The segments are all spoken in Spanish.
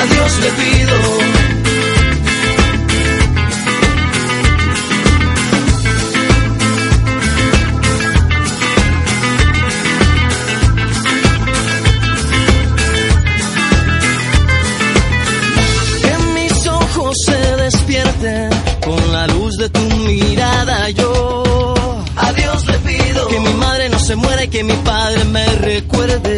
A Dios le pido. que mis ojos se despierten con la luz de tu mirada. Yo a Dios le pido que mi madre no se muera y que mi padre me recuerde.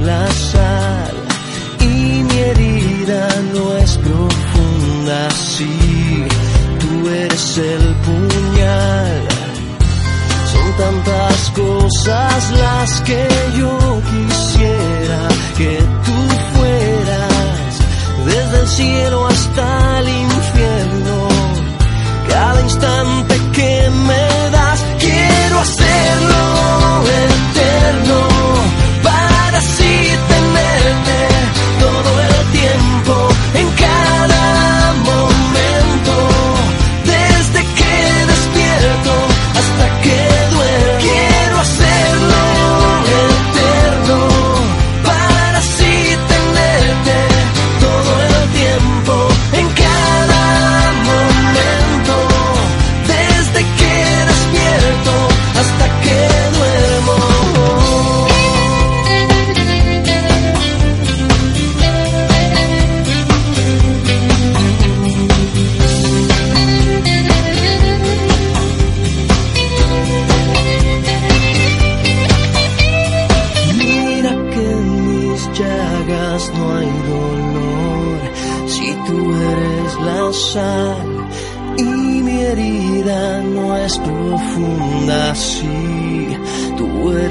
La sal y mi herida no es profunda, si tú eres el puñal. Son tantas cosas las que yo quisiera que tú fueras desde el cielo hasta el infierno. Cada instante que me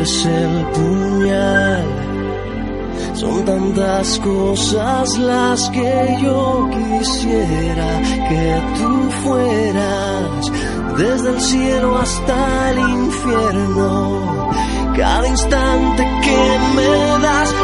el puñal. Son tantas cosas las que yo quisiera que tú fueras, desde el cielo hasta el infierno. Cada instante que me das,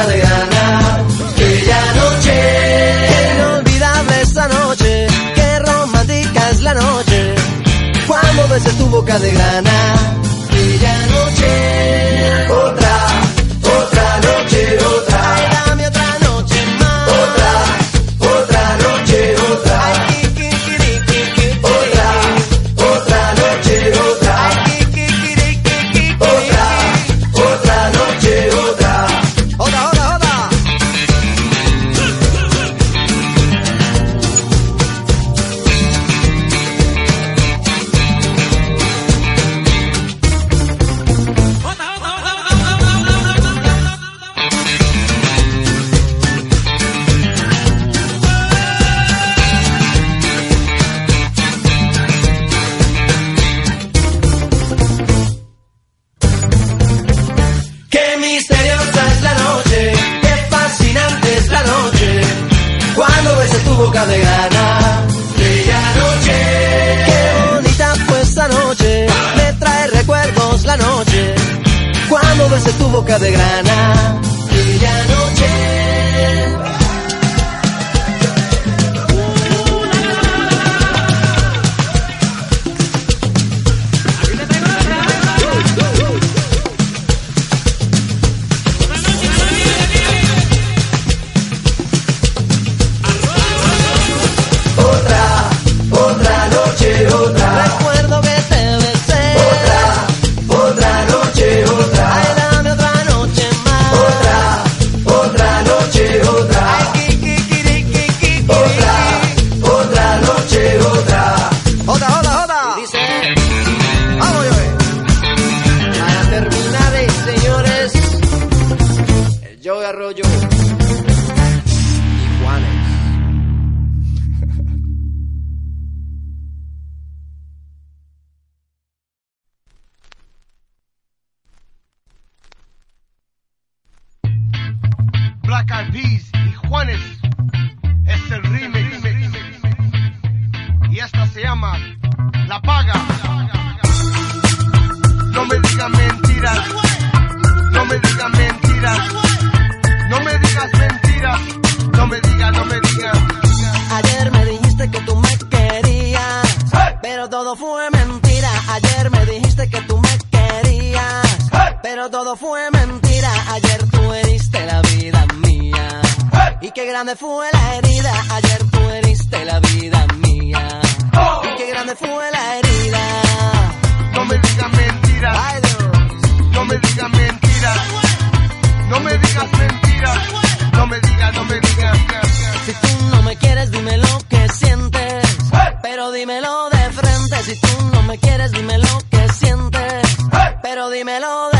boquita de gana. Aquella noche. Inolvidable esa noche. Qué romántica es la noche. Cuando besé tu boca de grana. Pero todo fue mentira. Ayer tú heriste la vida mía. Y qué grande fue la herida. Ayer tú heriste la vida mía. Y qué grande fue la herida. No me digas mentiras. No me digas mentiras. No me digas mentiras. No me digas, no me digas. Si tú no me quieres, dime lo que sientes. Pero dímelo de frente. Si tú no me quieres, dime lo que sientes. Pero dímelo de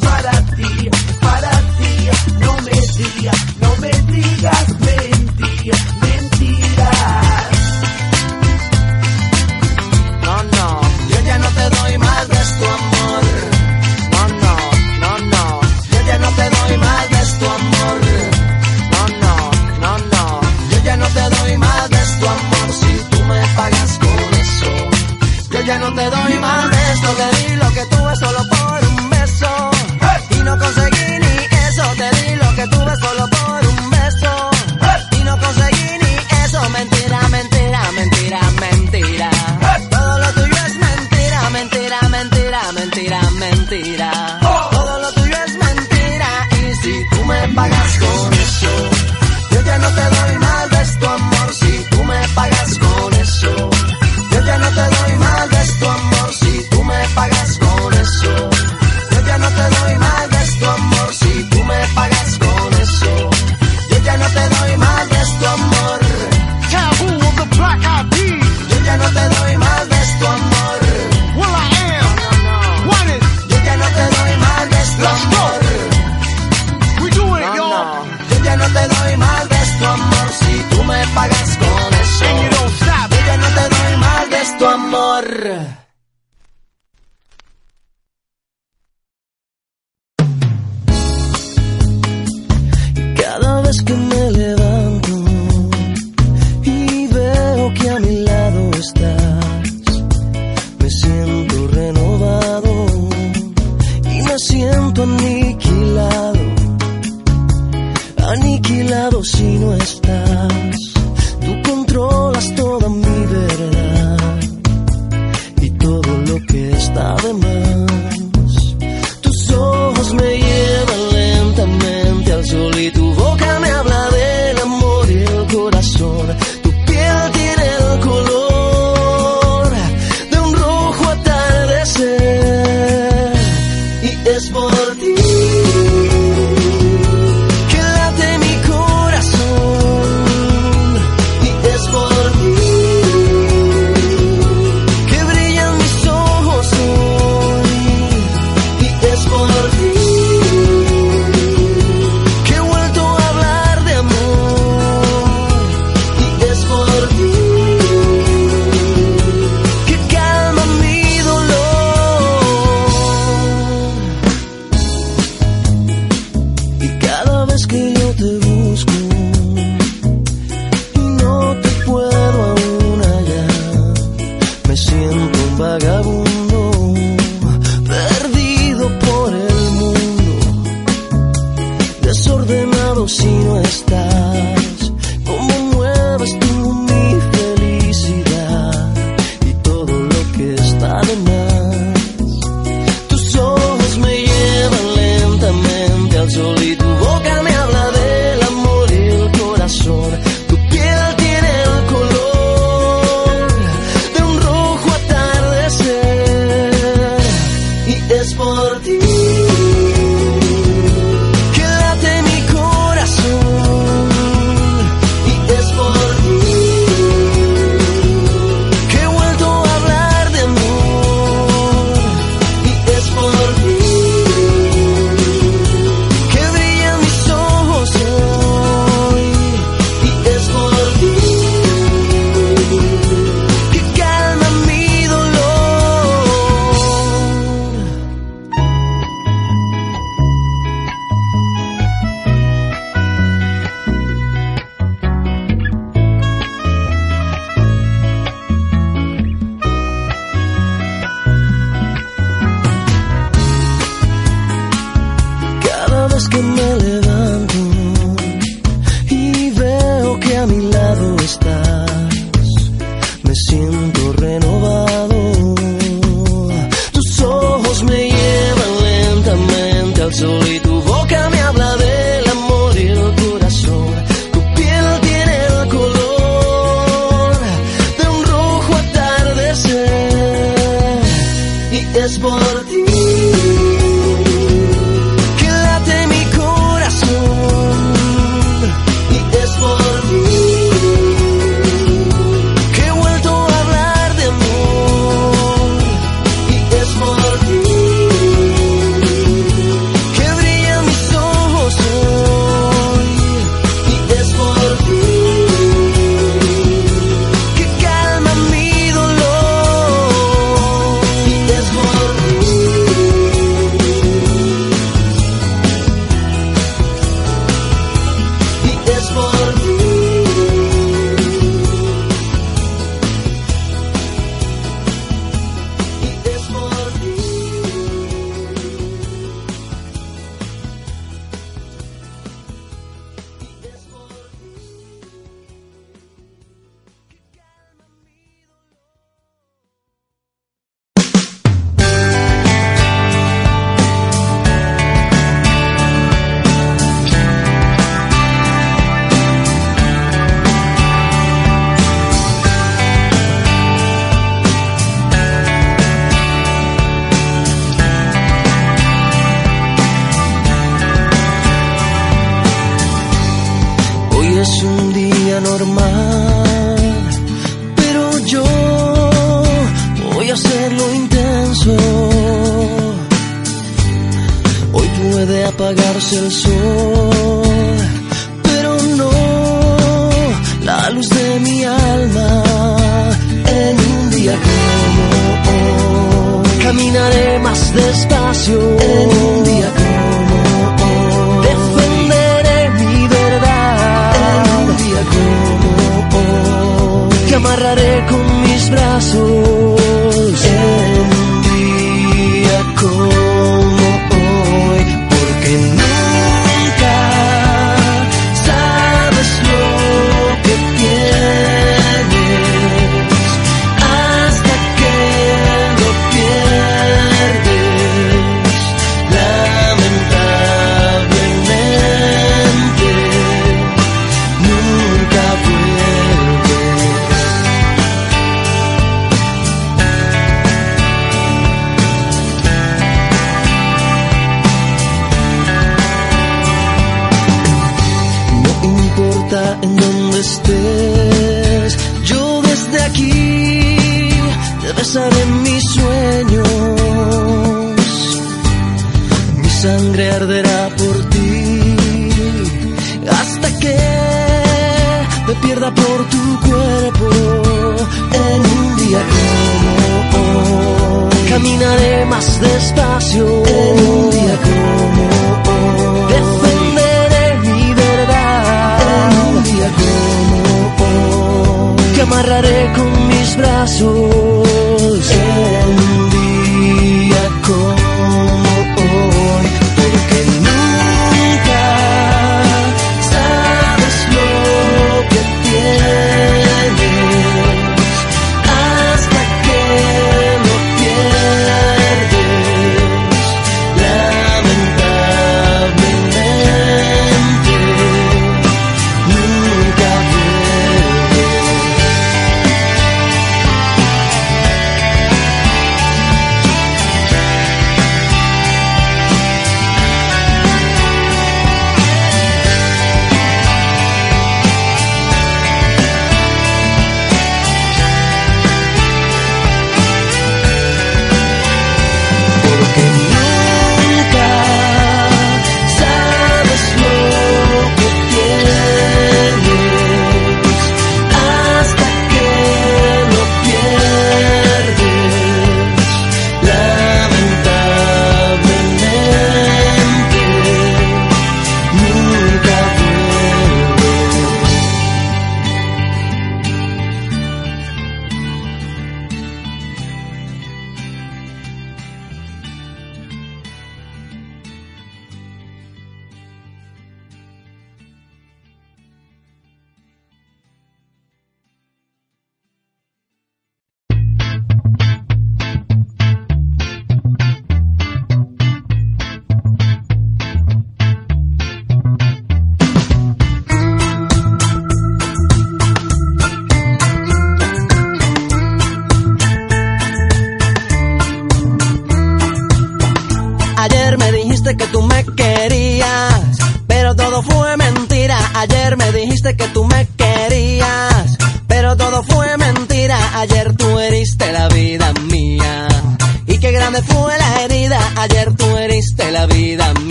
para ti, para ti, no me digas Here despacio en un día como hoy. Defenderé mi verdad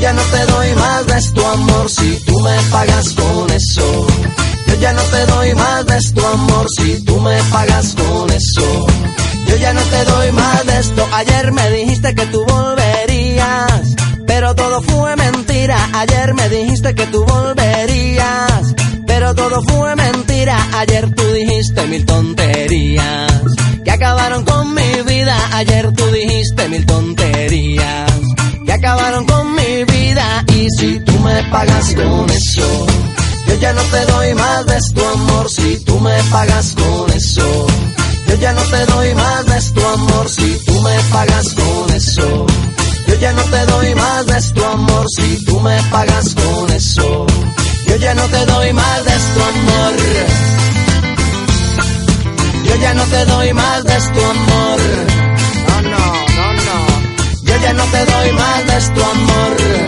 Ya no te doy más de tu amor si tú me pagas con eso. Yo ya no te doy más de tu amor si tú me pagas con eso. Yo ya no te doy más de esto. Ayer me dijiste que tú volverías, pero todo fue mentira. Ayer me dijiste que tú volverías, pero todo fue mentira. Ayer tú dijiste mil tonterías que acabaron con mi vida. Ayer tú dijiste mil tonterías que acabaron con Y si tú me pagas con eso, yo ya no te doy más de tu amor. Si tú me pagas con eso, yo ya no te doy más de tu amor. Si tú me pagas con eso, yo ya no te doy más de tu amor. Si tú me pagas con eso, yo ya no te doy más de tu amor. Yo ya no te doy más de tu amor. No, no, no, no. Yo ya no te doy más de tu amor.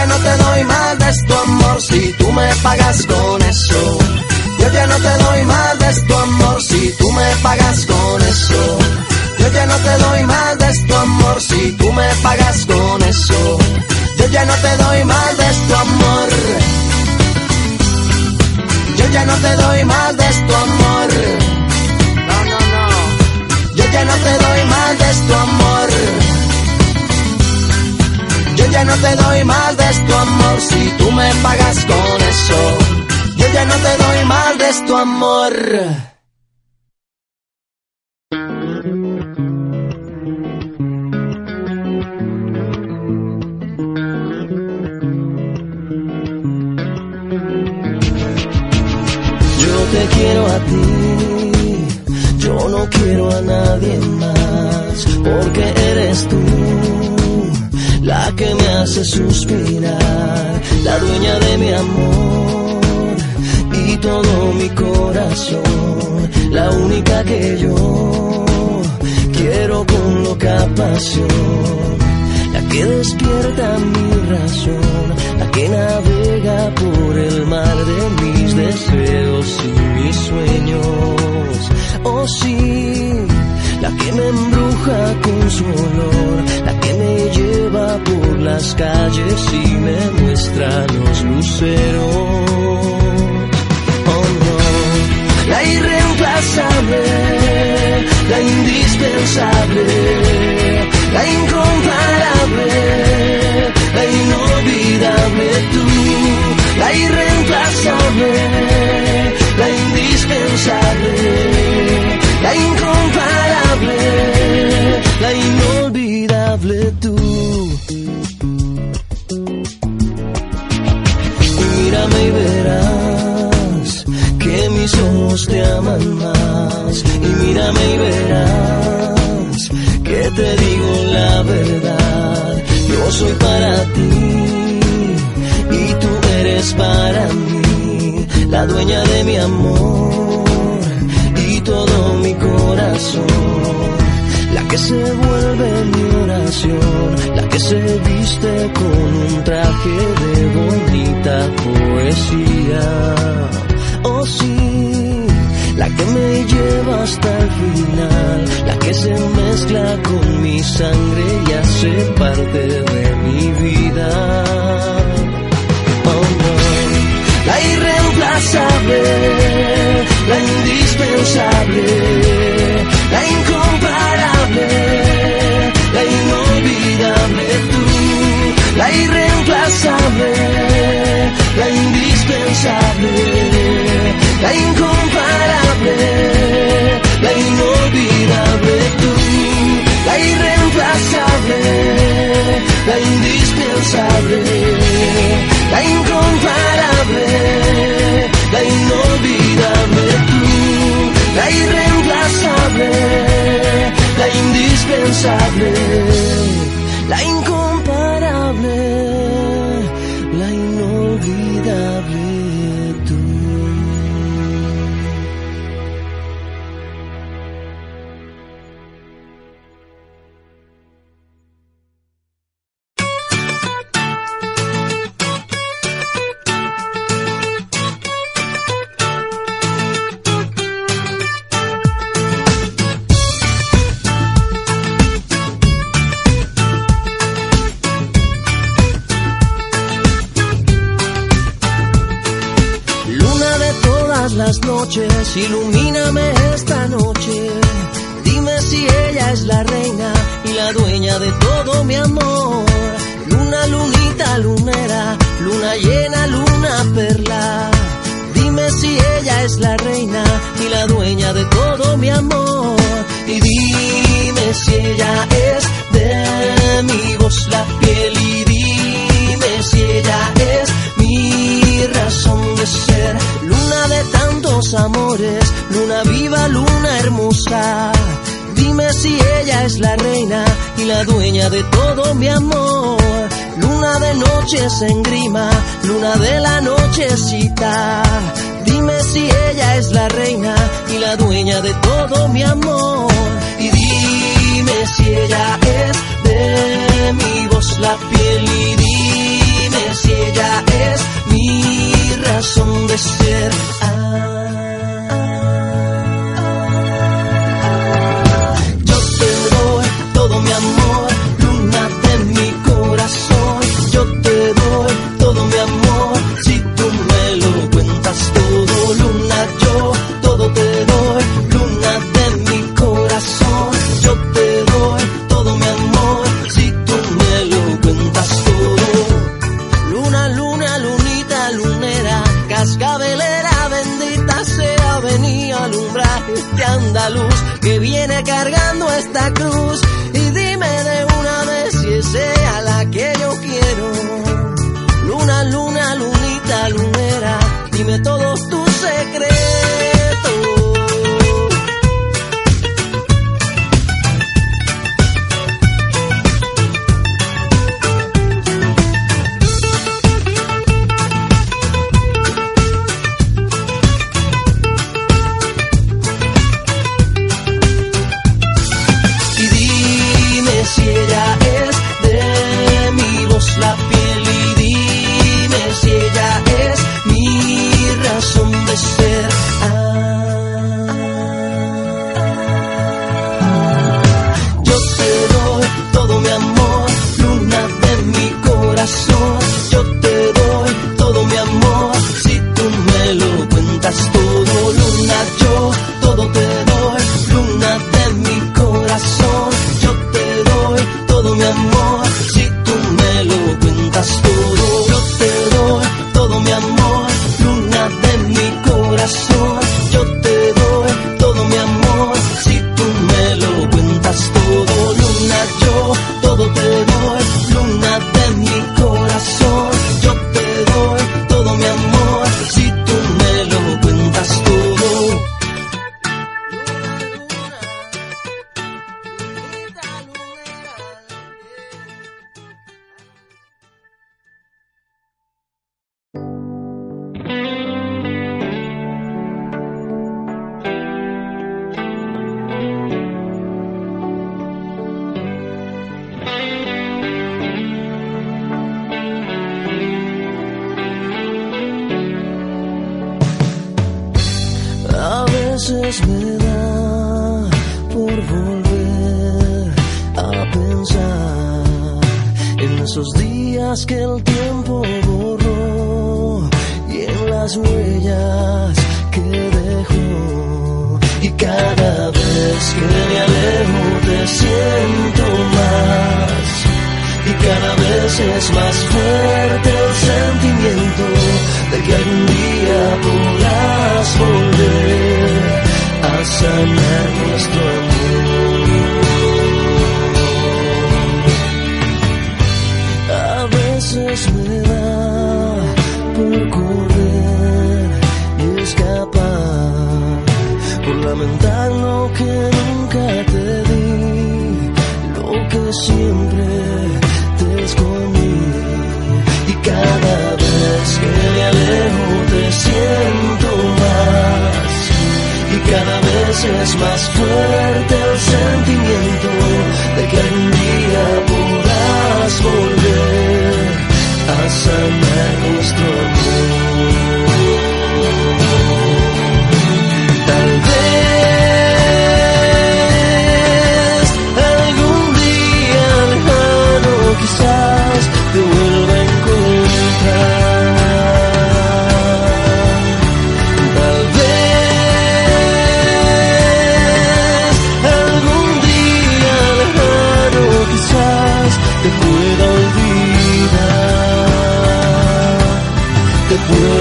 ya no te doy más de tu amor si tú me pagas con eso. Yo ya no te doy más de tu amor si tú me pagas con eso. Yo ya no te doy más de tu amor si tú me pagas con eso. Yo ya no te doy más de tu amor. Yo ya no te doy más de tu amor. No, no, no. Yo ya no te doy más de tu amor. Yo ya no te doy más de tu amor si tú me pagas con eso. Yo ya no te doy más de tu amor. te quiero a ti, yo no quiero a nadie más, porque eres tú la que me hace suspirar, la dueña de mi amor y todo mi corazón, la única que yo quiero con loca pasión la que despierta mi razón, la que navega por el mar de mis deseos y mis sueños. Oh sí, la que me embruja con su olor, la que me lleva por las calles y me muestra los luceros. Oh no, la irreemplazable, la indispensable, la incomparable, la inolvidable tú, la irreemplazable, la indispensable, la incomparable, la inolvidable tú. Y mírame y verás que mis ojos te aman más. Y mírame y verás que te digo la verdad. Yo soy para ti y tú eres para mí, la dueña de mi amor y todo mi corazón. Se vuelve mi oración, la que se viste con un traje de bonita poesía. Oh sí, la que me lleva hasta el final, la que se mezcla con mi sangre y hace parte de mi vida. Oh no, la irreemplazable, la indispensable, la incomparable, la inolvidable tú, la irreemplazable, la indispensable, la incomparable, la inolvidable tú, la irreemplazable, la indispensable, la incomparable, la inolvidable la irreemplazable, la indispensable, ilumíname esta noche. Dime si ella es la reina y la dueña de todo mi amor. Luna, lunita, lunera, luna llena, luna perla. Dime si ella es la reina y la dueña de todo mi amor. Y dime si ella es de mi voz la amores, luna viva, luna hermosa. Dime si ella es la reina y la dueña de todo mi amor. Luna de noches en grima, luna de la nochecita. Dime si ella es la reina y la dueña de todo mi amor. Y dime si ella es de mi voz la piel y dime si ella es mi razón de. vez es más fuerte el sentimiento de que algún día podrás volver a sanar nuestro amor. es más fuerte el sentimiento. good.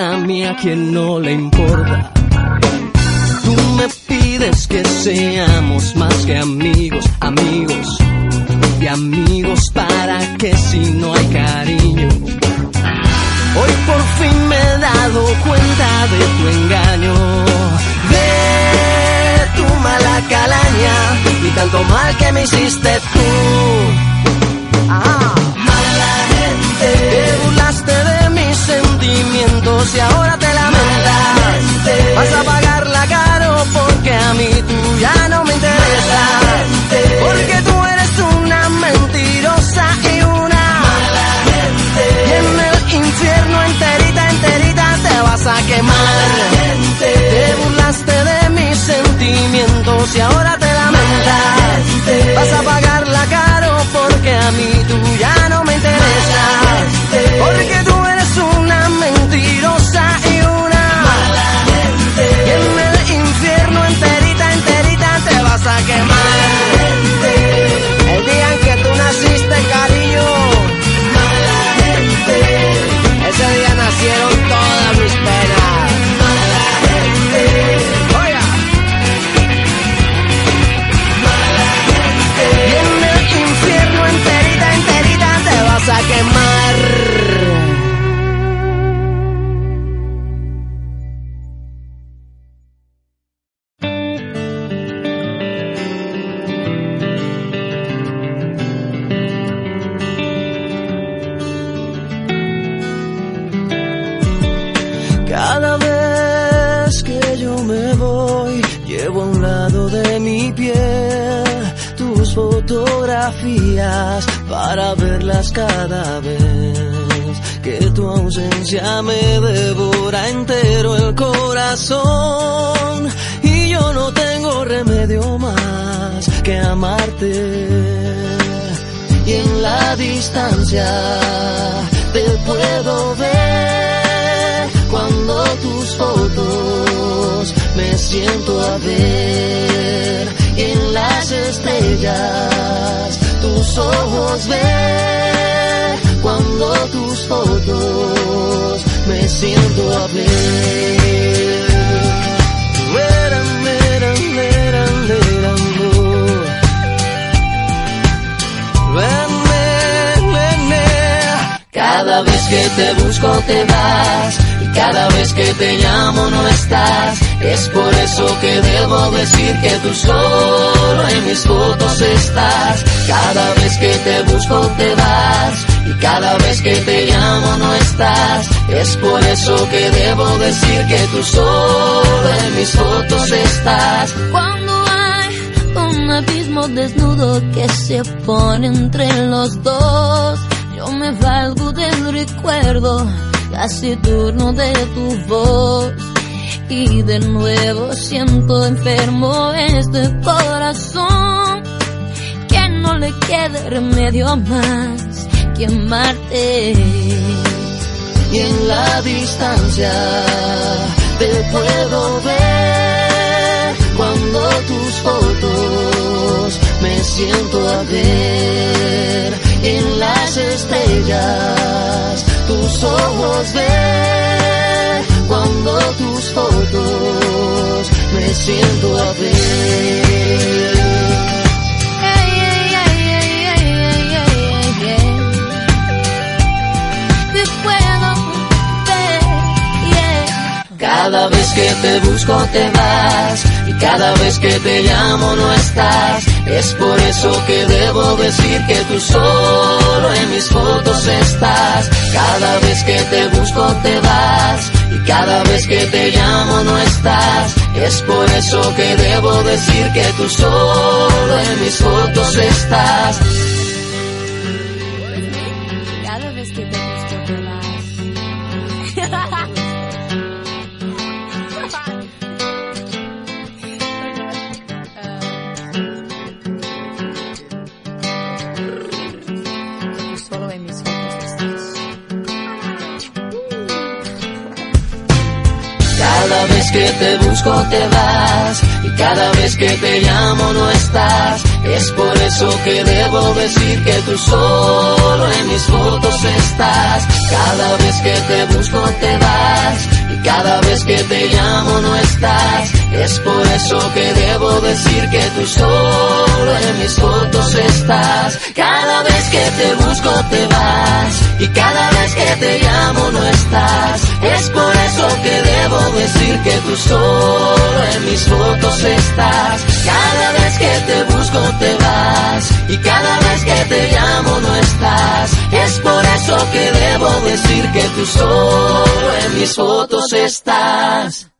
A mí a quien no le importa. Tú me pides que seamos más que amigos, amigos. Y amigos para que si no hay cariño. Hoy por fin me he dado cuenta de tu engaño, de tu mala calaña y tanto mal que me hiciste tú. Ah. Mala gente, te burlaste de sentimientos y ahora te lamentas. Vas a pagarla caro porque a mí tú ya no me interesas. Porque tú eres una mentirosa y una. Y en el infierno enterita, enterita te vas a quemar. Te burlaste de mis sentimientos y ahora te lamentas. Vas a pagarla caro porque a mí tú ya día Cada vez que te busco te vas y cada vez que te llamo no estás. Es por eso que debo decir que tú solo en mis fotos estás. Cada vez que te busco te vas y cada vez que te llamo no estás. Es por eso que debo decir que tú solo en mis fotos estás. Cuando como desnudo que se pone entre los dos. Yo me valgo del recuerdo, casi turno de tu voz. Y de nuevo siento enfermo este corazón, que no le quede remedio más que amarte. Y en la distancia te puedo ver cuando tus fotos me siento a ver en las estrellas tus ojos ver cuando tus fotos me siento a ver Cada vez que te busco te vas y cada vez que te llamo no estás. Es por eso que debo decir que tú solo en mis fotos estás. Cada vez que te busco te vas y cada vez que te llamo no estás. Es por eso que debo decir que tú solo en mis fotos estás. Vez que te busco te vas y cada vez que te llamo no estás. Es por eso que debo decir que tú solo en mis fotos estás. Cada vez que te busco te vas cada vez que te llamo no estás. Es por eso que debo decir que tú solo en mis fotos estás. Cada vez que te busco te vas y cada vez que te llamo no estás. Es por eso que debo decir que tú solo en mis fotos estás. Cada vez que te busco te vas y cada vez que te llamo no estás. Es por eso que debo decir que tú solo en mis fotos estás.